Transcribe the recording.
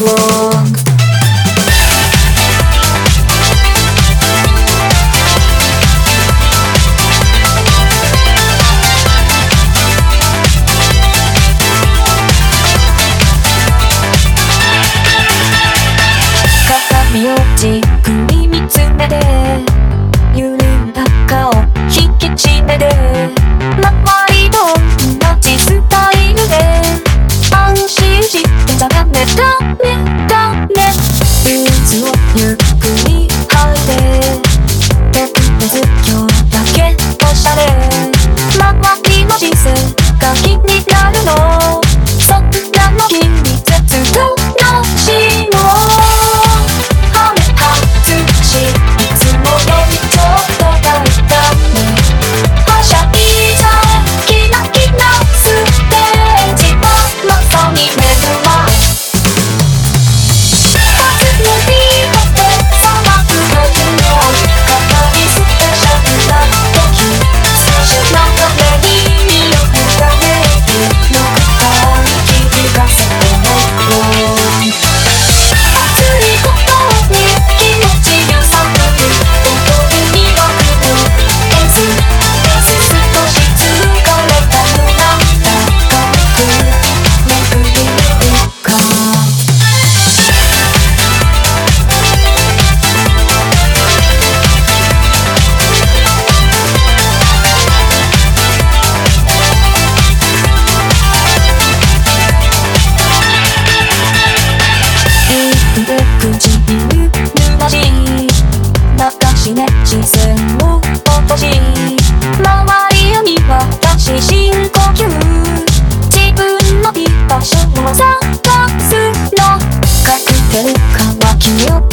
long. みをじっくり見つめて。you